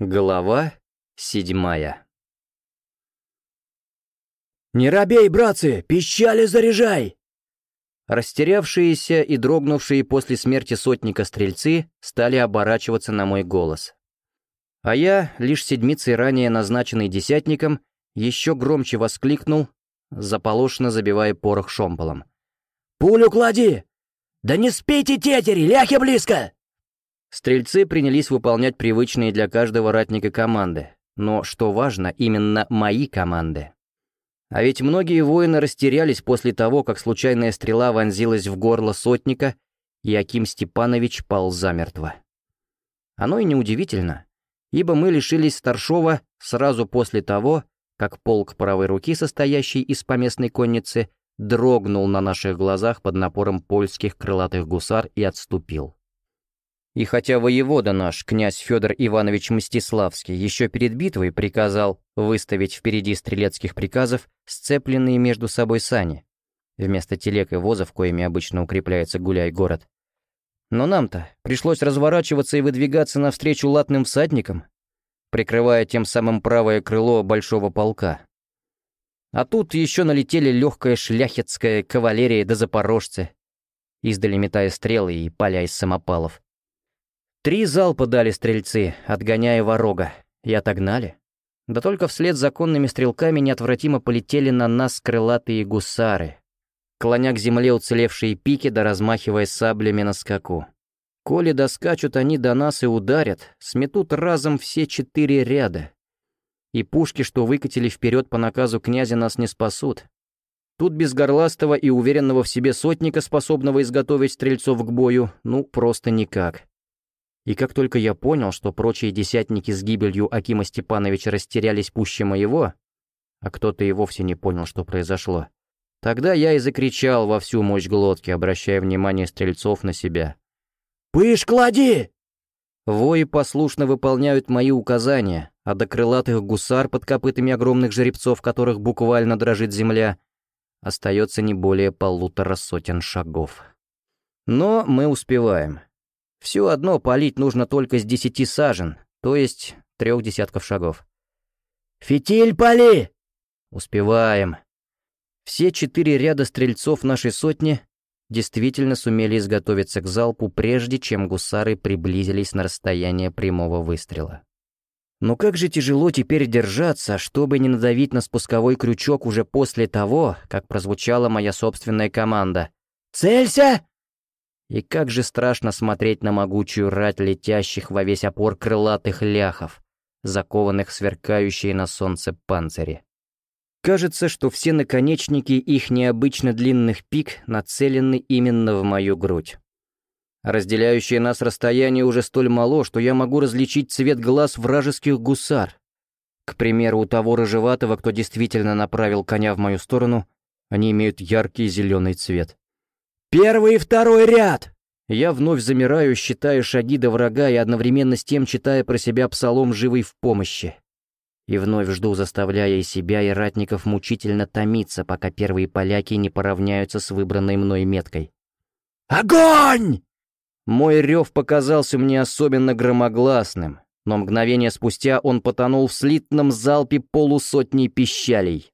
Глава седьмая «Не робей, братцы! Пищали заряжай!» Растерявшиеся и дрогнувшие после смерти сотника стрельцы стали оборачиваться на мой голос. А я, лишь седмицей ранее назначенный десятником, еще громче воскликнул, заполошно забивая порох шомполом. «Пулю клади! Да не спите, тетери, ляхи близко!» Стрельцы принялись выполнять привычные для каждого ратника команды, но, что важно, именно мои команды. А ведь многие воины растерялись после того, как случайная стрела вонзилась в горло сотника, и Аким Степанович пал замертво. Оно и неудивительно, ибо мы лишились старшова сразу после того, как полк правой руки, состоящий из поместной конницы, дрогнул на наших глазах под напором польских крылатых гусар и отступил. И хотя воевода наш, князь Федор Иванович Мстиславский, еще перед битвой приказал выставить впереди стрелецких приказов сцепленные между собой сани, вместо телег и возов, коими обычно укрепляется гуляй-город. Но нам-то пришлось разворачиваться и выдвигаться навстречу латным всадникам, прикрывая тем самым правое крыло большого полка. А тут еще налетели легкая шляхетская кавалерия до запорожцы, издали метая стрелы и поля из самопалов. Три залпа дали стрельцы, отгоняя ворога, и отогнали. Да только вслед законными стрелками неотвратимо полетели на нас крылатые гусары, клоня к земле уцелевшие пики да размахивая саблями на скаку. Коли доскачут они до нас и ударят, сметут разом все четыре ряда. И пушки, что выкатили вперед по наказу князя, нас не спасут. Тут без горластого и уверенного в себе сотника, способного изготовить стрельцов к бою, ну, просто никак. И как только я понял, что прочие десятники с гибелью Акима Степановича растерялись пуще моего, а кто-то и вовсе не понял, что произошло, тогда я и закричал во всю мощь глотки, обращая внимание стрельцов на себя. «Пыш, клади!» Вои послушно выполняют мои указания, а до крылатых гусар под копытами огромных жеребцов, которых буквально дрожит земля, остается не более полутора сотен шагов. Но мы успеваем. Все одно палить нужно только с десяти сажен, то есть трех десятков шагов. «Фитиль пали!» Успеваем. Все четыре ряда стрельцов нашей сотни действительно сумели изготовиться к залпу, прежде чем гусары приблизились на расстояние прямого выстрела. Но как же тяжело теперь держаться, чтобы не надавить на спусковой крючок уже после того, как прозвучала моя собственная команда. «Целься!» И как же страшно смотреть на могучую рать летящих во весь опор крылатых ляхов, закованных в сверкающие на солнце панцири. Кажется, что все наконечники их необычно длинных пик нацелены именно в мою грудь. Разделяющее нас расстояние уже столь мало, что я могу различить цвет глаз вражеских гусар. К примеру, у того рыжеватого, кто действительно направил коня в мою сторону, они имеют яркий зеленый цвет. «Первый и второй ряд!» Я вновь замираю, считая шаги до врага и одновременно с тем читая про себя псалом «Живый в помощи». И вновь жду, заставляя и себя, и ратников мучительно томиться, пока первые поляки не поравняются с выбранной мной меткой. «Огонь!» Мой рев показался мне особенно громогласным, но мгновение спустя он потонул в слитном залпе полусотни пищалей.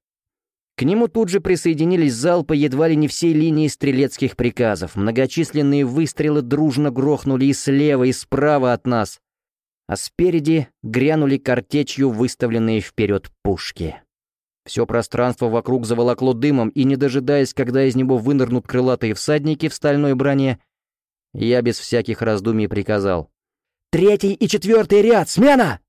К нему тут же присоединились залпы едва ли не всей линии стрелецких приказов. Многочисленные выстрелы дружно грохнули и слева, и справа от нас, а спереди грянули картечью выставленные вперед пушки. Все пространство вокруг заволокло дымом, и, не дожидаясь, когда из него вынырнут крылатые всадники в стальной броне, я без всяких раздумий приказал. «Третий и четвертый ряд! Смена!»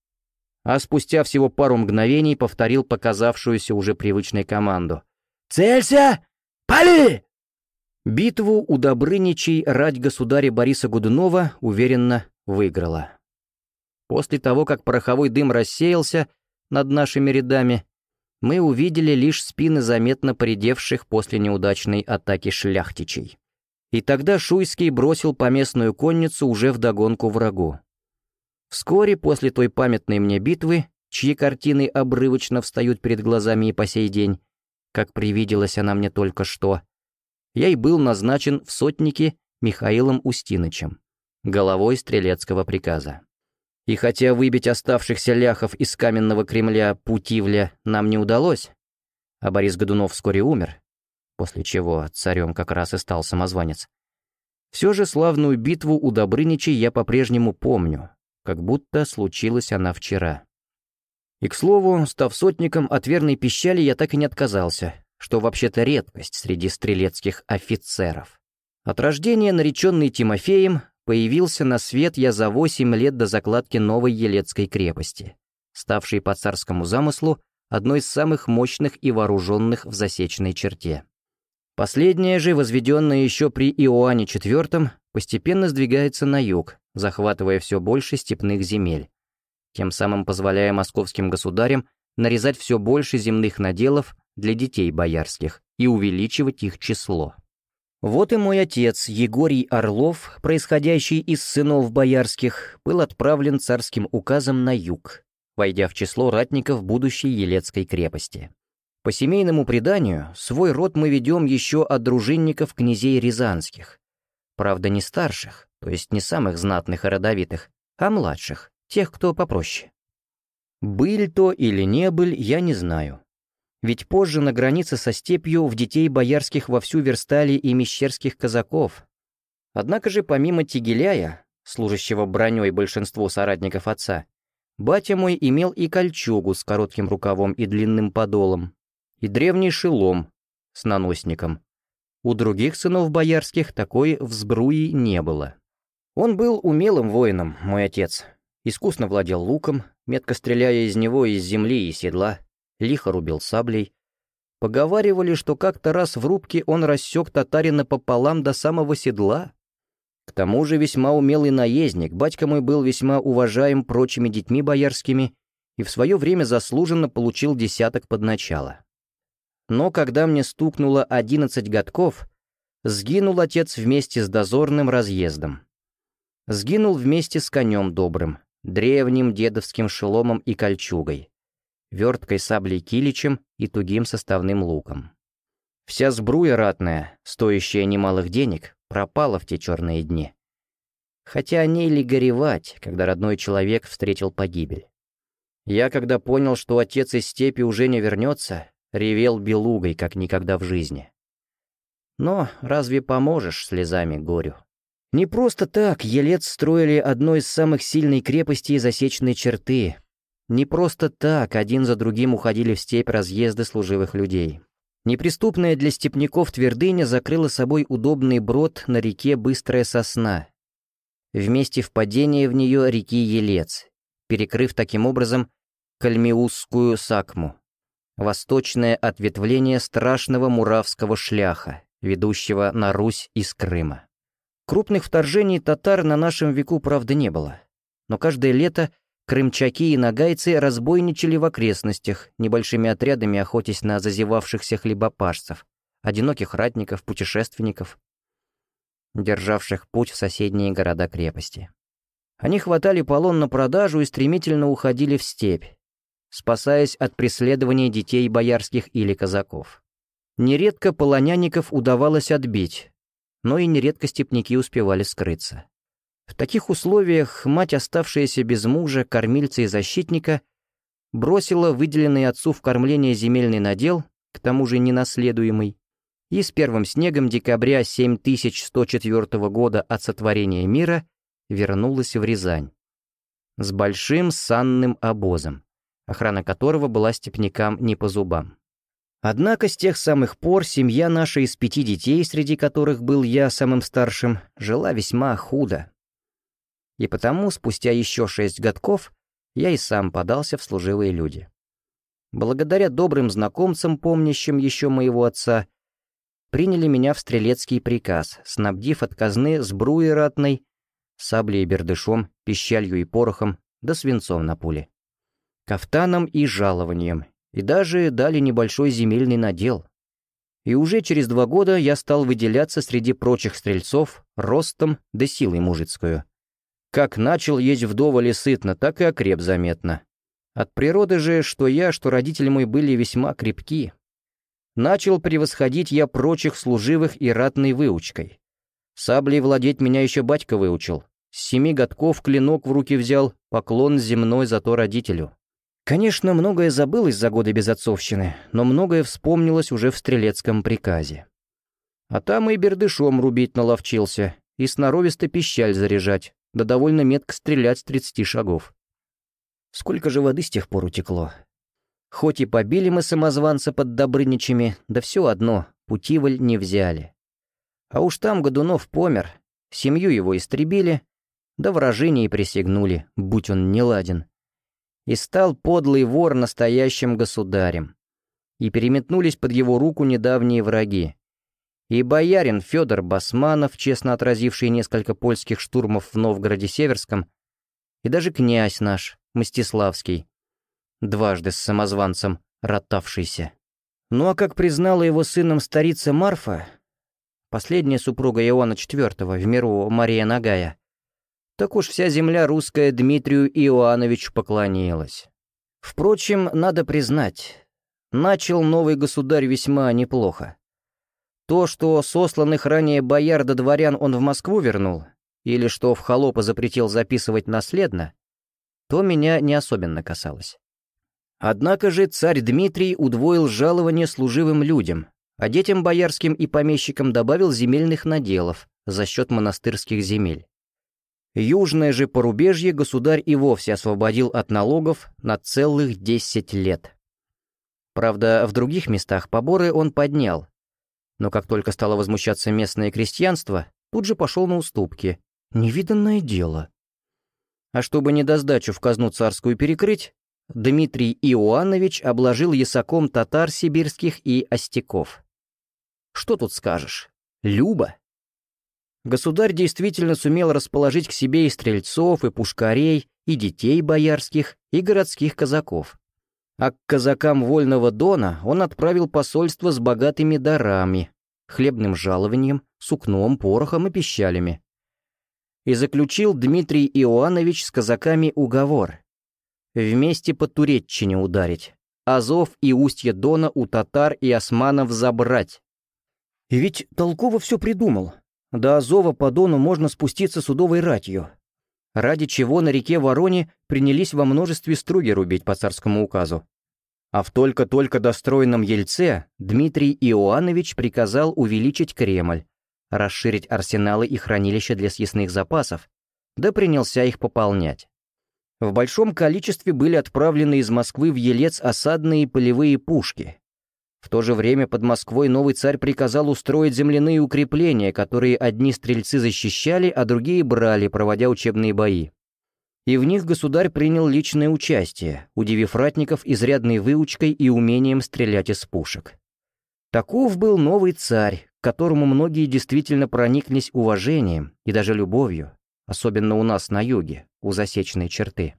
А спустя всего пару мгновений повторил показавшуюся уже привычной команду. «Целься! Пали!» Битву у Добрыничей рать государя Бориса Годунова уверенно выиграла. После того, как пороховой дым рассеялся над нашими рядами, мы увидели лишь спины заметно поредевших после неудачной атаки шляхтичей. И тогда Шуйский бросил поместную конницу уже вдогонку врагу. Вскоре после той памятной мне битвы, чьи картины обрывочно встают перед глазами и по сей день, как привиделась она мне только что, я и был назначен в сотнике Михаилом Устинычем, головой стрелецкого приказа. И хотя выбить оставшихся ляхов из каменного Кремля Путивля нам не удалось, а Борис Годунов вскоре умер, после чего царем как раз и стал самозванец, все же славную битву у Добрыничей я по-прежнему помню, как будто случилась она вчера. И, к слову, став сотником, от верной пищали я так и не отказался, что вообще-то редкость среди стрелецких офицеров. От рождения, нареченный Тимофеем, появился на свет я за восемь лет до закладки новой Елецкой крепости, ставшей по царскому замыслу одной из самых мощных и вооруженных в засечной черте. Последняя же, возведенная еще при Иоанне IV, постепенно сдвигается на юг, захватывая все больше степных земель, тем самым позволяя московским государям нарезать все больше земных наделов для детей боярских и увеличивать их число. Вот и мой отец, Егорий Орлов, происходящий из сынов боярских, был отправлен царским указом на юг, войдя в число ратников будущей Елецкой крепости. По семейному преданию, свой род мы ведем еще от дружинников князей Рязанских. Правда, не старших, то есть не самых знатных и родовитых, а младших, тех, кто попроще. Быль то или не быль, я не знаю. Ведь позже на границе со степью в детей боярских вовсю верстали и мещерских казаков. Однако же помимо Тигеляя, служащего броней большинству соратников отца, батя мой имел и кольчугу с коротким рукавом и длинным подолом, и древний шелом с наносником. У других сынов боярских такой взбруи не было. Он был умелым воином, мой отец. Искусно владел луком, метко стреляя из него из земли и седла, лихо рубил саблей. Поговаривали, что как-то раз в рубке он рассек татарина пополам до самого седла. К тому же весьма умелый наездник, батька мой был весьма уважаем прочими детьми боярскими и в свое время заслуженно получил десяток под начало. Но когда мне стукнуло одиннадцать годков, сгинул отец вместе с дозорным разъездом. Сгинул вместе с конем добрым, древним дедовским шеломом и кольчугой верткой саблей киличем и тугим составным луком. Вся сбруя ратная, стоящая немалых денег, пропала в те черные дни. Хотя о ней ли горевать, когда родной человек встретил погибель? Я, когда понял, что отец из степи уже не вернется, ревел белугой, как никогда в жизни. Но разве поможешь слезами горю? Не просто так Елец строили одной из самых сильной крепостей засечной черты, не просто так один за другим уходили в степь разъезды служивых людей. Неприступная для степняков твердыня закрыла собой удобный брод на реке Быстрая Сосна. Вместе впадения в нее реки Елец, перекрыв таким образом Кальмиусскую Сакму, восточное ответвление страшного муравского шляха, ведущего на Русь из Крыма. Крупных вторжений татар на нашем веку, правда, не было. Но каждое лето Крымчаки и нагайцы разбойничали в окрестностях, небольшими отрядами охотясь на зазевавшихся хлебопашцев, одиноких ратников, путешественников, державших путь в соседние города-крепости. Они хватали полон на продажу и стремительно уходили в степь, спасаясь от преследования детей боярских или казаков. Нередко полонянников удавалось отбить, но и нередко степняки успевали скрыться. В таких условиях мать, оставшаяся без мужа, кормильца и защитника, бросила выделенный отцу в кормление земельный надел, к тому же ненаследуемый, и с первым снегом декабря 7104 года от сотворения мира вернулась в Рязань. С большим санным обозом, охрана которого была степнякам не по зубам. Однако с тех самых пор семья наша из пяти детей, среди которых был я самым старшим, жила весьма худо, и потому спустя еще шесть годков я и сам подался в служивые люди. Благодаря добрым знакомцам, помнящим еще моего отца, приняли меня в стрелецкий приказ, снабдив от казны сбруей ратной, саблей и бердышом, пищалью и порохом, да свинцом на пуле, кафтаном и жалованием, и даже дали небольшой земельный надел. И уже через два года я стал выделяться среди прочих стрельцов ростом да силой мужицкую — как начал есть вдоволь и сытно, так и окреп заметно. От природы же, что я, что родители мои были весьма крепки. Начал превосходить я прочих служивых и ратной выучкой. Саблей владеть меня еще батька выучил. С семи годков клинок в руки взял, поклон земной зато родителю. Конечно, многое забылось за годы безотцовщины, но многое вспомнилось уже в стрелецком приказе. А там и бердышом рубить наловчился, и сноровисто пищаль заряжать, да довольно метко стрелять с тридцати шагов. Сколько же воды с тех пор утекло. Хоть и побили мы самозванца под Добрыничами, да все одно, путиваль не взяли. А уж там Годунов помер, семью его истребили, да вражине присягнули, будь он неладен. И стал подлый вор настоящим государем. И переметнулись под его руку недавние враги. И боярин Федор Басманов, честно отразивший несколько польских штурмов в Новгороде Северском, и даже князь наш, Мстиславский, дважды с самозванцем ротавшийся. Ну а как признала его сыном старица Марфа, последняя супруга Иоанна IV, в миру Мария Нагая, так уж вся земля русская Дмитрию Иоанновичу поклонилась. Впрочем, надо признать, начал новый государь весьма неплохо. То, что сосланных ранее бояр до дворян он в Москву вернул, или что в холопа запретил записывать наследно, то меня не особенно касалось. Однако же царь Дмитрий удвоил жалование служивым людям, а детям боярским и помещикам добавил земельных наделов за счет монастырских земель. Южное же порубежье государь и вовсе освободил от налогов на целых 10 лет. Правда, в других местах поборы он поднял, но как только стало возмущаться местное крестьянство, тут же пошел на уступки. Невиданное дело. А чтобы недосдачу в казну царскую перекрыть, Дмитрий Иоаннович обложил ясаком татар сибирских и остяков. Что тут скажешь? Люба. Государь действительно сумел расположить к себе и стрельцов, и пушкарей, и детей боярских, и городских казаков а к казакам Вольного Дона он отправил посольство с богатыми дарами, хлебным жалованием, сукном, порохом и пищалями. И заключил Дмитрий Иоаннович с казаками уговор. Вместе по Туреччине ударить, Азов и устье Дона у татар и османов забрать. И ведь толково все придумал. До Азова по Дону можно спуститься судовой ратью, ради чего на реке Вороне принялись во множестве струги рубить по царскому указу. А в только-только достроенном Ельце Дмитрий Иоаннович приказал увеличить Кремль, расширить арсеналы и хранилища для съестных запасов, да принялся их пополнять. В большом количестве были отправлены из Москвы в Елец осадные полевые пушки, в то же время под Москвой новый царь приказал устроить земляные укрепления, которые одни стрельцы защищали, а другие брали, проводя учебные бои. И в них государь принял личное участие, удивив ратников изрядной выучкой и умением стрелять из пушек. Таков был новый царь, к которому многие действительно прониклись уважением и даже любовью, особенно у нас на юге, у засечной черты.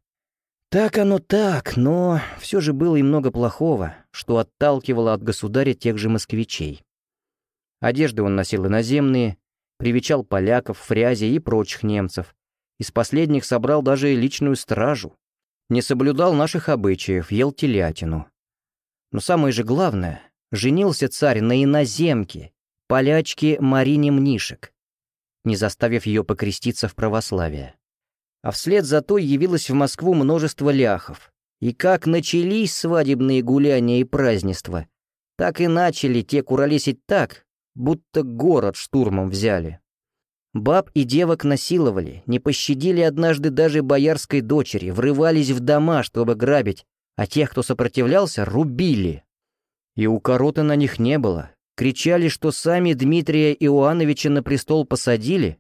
Так оно так, но все же было и много плохого, что отталкивало от государя тех же москвичей. Одежды он носил иноземные, привечал поляков, фрязи и прочих немцев. Из последних собрал даже личную стражу. Не соблюдал наших обычаев, ел телятину. Но самое же главное, женился царь на иноземке, полячке Марине Мнишек, не заставив ее покреститься в православие а вслед за той явилось в Москву множество ляхов. И как начались свадебные гуляния и празднества, так и начали те куролесить так, будто город штурмом взяли. Баб и девок насиловали, не пощадили однажды даже боярской дочери, врывались в дома, чтобы грабить, а тех, кто сопротивлялся, рубили. И у корота на них не было. Кричали, что сами Дмитрия Иоанновича на престол посадили,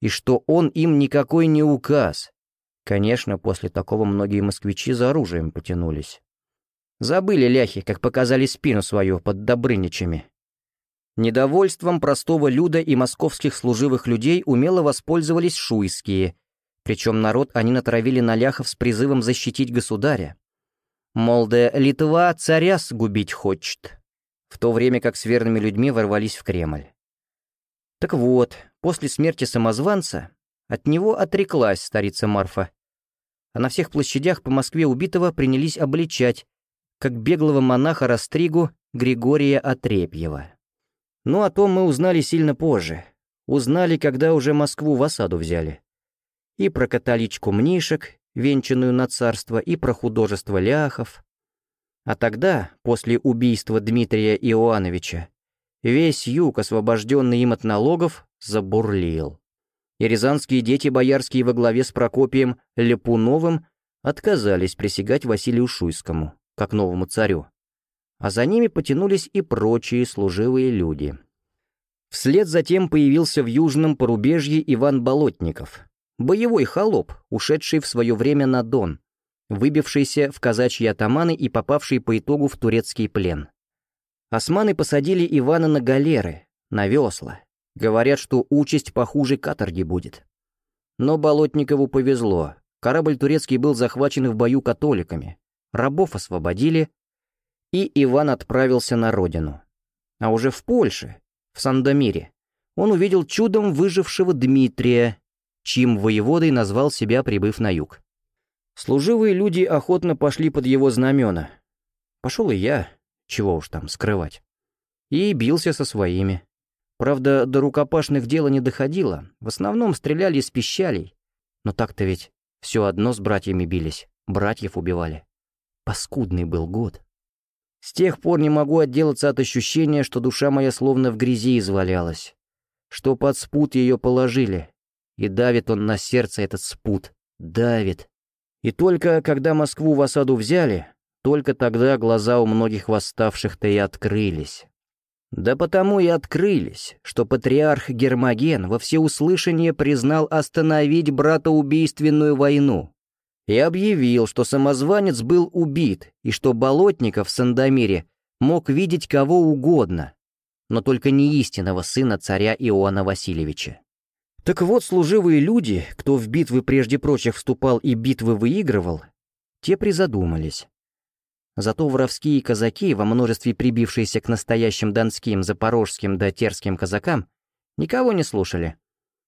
и что он им никакой не указ. Конечно, после такого многие москвичи за оружием потянулись. Забыли ляхи, как показали спину свою под Добрыничами. Недовольством простого люда и московских служивых людей умело воспользовались шуйские, причем народ они натравили на ляхов с призывом защитить государя. Мол, да Литва царя сгубить хочет, в то время как с верными людьми ворвались в Кремль. Так вот, после смерти самозванца от него отреклась старица Марфа. А на всех площадях по Москве убитого принялись обличать, как беглого монаха Растригу Григория Отрепьева. Ну, о том мы узнали сильно позже. Узнали, когда уже Москву в осаду взяли. и про католичку Мнишек, венчанную на царство, и про художество ляхов. А тогда, после убийства Дмитрия Иоановича, весь юг, освобожденный им от налогов, забурлил. И рязанские дети боярские во главе с Прокопием Лепуновым отказались присягать Василию Шуйскому, как новому царю. А за ними потянулись и прочие служивые люди. Вслед затем появился в южном порубежье Иван Болотников, боевой холоп, ушедший в свое время на Дон, выбившийся в казачьи атаманы и попавший по итогу в турецкий плен. Османы посадили Ивана на галеры, на весла. Говорят, что участь похуже каторги будет. Но Болотникову повезло. Корабль турецкий был захвачен в бою католиками. Рабов освободили, и Иван отправился на родину. А уже в Польше, в Сандомире, он увидел чудом выжившего Дмитрия, чьим воеводой назвал себя, прибыв на юг. Служивые люди охотно пошли под его знамена. Пошел и я, чего уж там скрывать. И бился со своими. Правда, до рукопашных дела не доходило, в основном стреляли из пищалей. Но так-то ведь все одно с братьями бились, братьев убивали. Паскудный был год. С тех пор не могу отделаться от ощущения, что душа моя словно в грязи извалялась, что под спут ее положили, и давит он на сердце этот спут, давит. И только когда Москву в осаду взяли, только тогда глаза у многих восставших-то и открылись. Да потому и открылись, что патриарх Гермоген во всеуслышание признал остановить братоубийственную войну и объявил, что самозванец был убит и что Болотников в Сандомире мог видеть кого угодно, но только не истинного сына царя Иоанна Васильевича. Так вот, служивые люди, кто в битвы прежде прочих вступал и битвы выигрывал, те призадумались. Зато воровские казаки, во множестве прибившиеся к настоящим донским, запорожским да терским казакам, никого не слушали.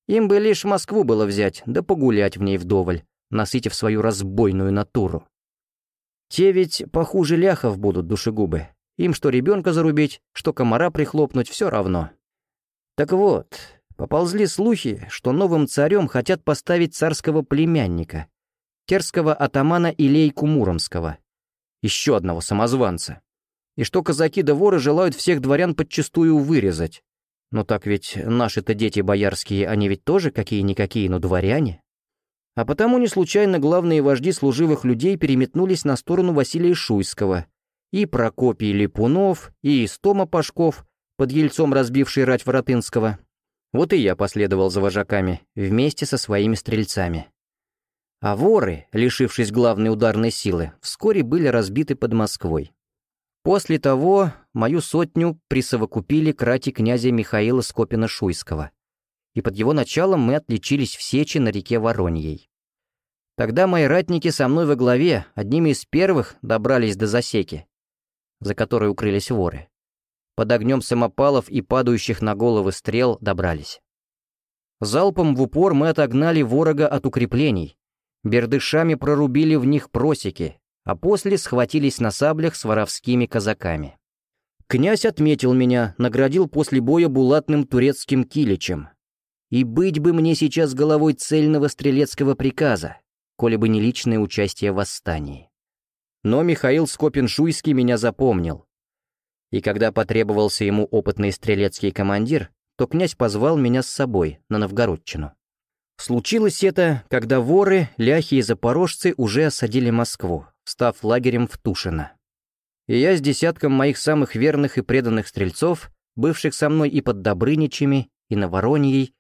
Им бы лишь Москву было взять, да погулять в ней вдоволь, насытив свою разбойную натуру. Те ведь похуже ляхов будут душегубы. Им что ребенка зарубить, что комара прихлопнуть, все равно. Так вот, поползли слухи, что новым царем хотят поставить царского племянника, терского атамана Илейку Муромского, еще одного самозванца. И что казаки да воры желают всех дворян подчистую вырезать. Но так ведь наши-то дети боярские, они ведь тоже какие-никакие, но дворяне. А потому не случайно главные вожди служивых людей переметнулись на сторону Василия Шуйского. И Прокопий Липунов, и Истома Пашков, под ельцом разбивший рать Воротынского. Вот и я последовал за вожаками, вместе со своими стрельцами. А воры, лишившись главной ударной силы, вскоре были разбиты под Москвой. После того мою сотню присовокупили к рати князя Михаила Скопина-Шуйского, и под его началом мы отличились в Сечи на реке Вороньей. Тогда мои ратники со мной во главе одними из первых добрались до засеки, за которой укрылись воры. Под огнем самопалов и падающих на головы стрел добрались. Залпом в упор мы отогнали ворога от укреплений, бердышами прорубили в них просеки, а после схватились на саблях с воровскими казаками. Князь отметил меня, наградил после боя булатным турецким киличем. И быть бы мне сейчас головой цельного стрелецкого приказа, коли бы не личное участие в восстании. Но Михаил Скопин-Шуйский меня запомнил. И когда потребовался ему опытный стрелецкий командир, то князь позвал меня с собой на Новгородчину. Случилось это, когда воры, ляхи и запорожцы уже осадили Москву, став лагерем в Тушино. И я с десятком моих самых верных и преданных стрельцов, бывших со мной и под Добрыничами, и на Вороньей,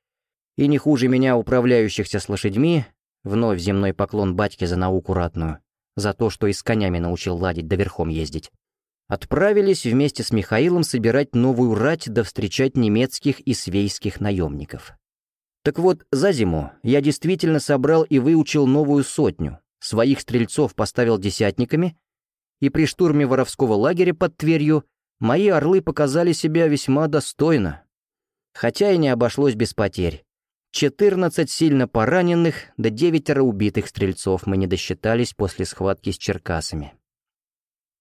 и не хуже меня управляющихся с лошадьми, вновь земной поклон батьке за науку ратную, за то, что и с конями научил ладить да верхом ездить, отправились вместе с Михаилом собирать новую рать да встречать немецких и свейских наемников. Так вот, за зиму я действительно собрал и выучил новую сотню, своих стрельцов поставил десятниками, и при штурме воровского лагеря под Тверью мои орлы показали себя весьма достойно. Хотя и не обошлось без потерь. 14 сильно пораненных, да девятеро убитых стрельцов мы не досчитались после схватки с черкасами.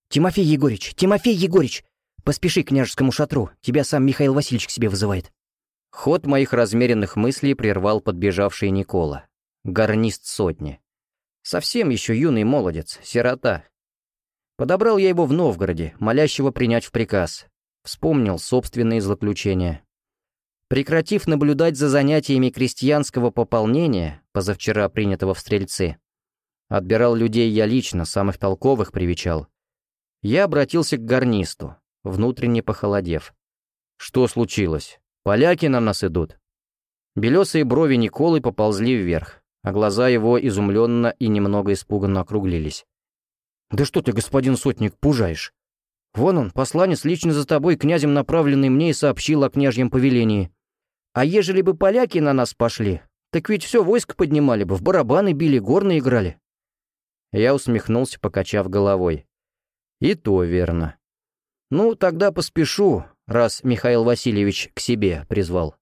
«Тимофей Егорич! Тимофей Егорич! Поспеши к княжескому шатру, тебя сам Михаил Васильевич к себе вызывает». Ход моих размеренных мыслей прервал подбежавший Никола. гарнист сотни. Совсем еще юный молодец, сирота. Подобрал я его в Новгороде, молящего принять в приказ. Вспомнил собственные злоключения. Прекратив наблюдать за занятиями крестьянского пополнения, позавчера принятого в стрельцы, отбирал людей я лично, самых толковых привечал. Я обратился к гарнисту, внутренне похолодев. Что случилось? Поляки на нас идут? Белесые брови Николы поползли вверх, а глаза его изумленно и немного испуганно округлились. «Да что ты, господин сотник, пужаешь? Вон он, посланец, лично за тобой, князем направленный мне и сообщил о княжьем повелении. А ежели бы поляки на нас пошли, так ведь все войско поднимали бы, в барабаны били, горны играли». Я усмехнулся, покачав головой. «И то верно. Ну, тогда поспешу, раз Михаил Васильевич к себе призвал».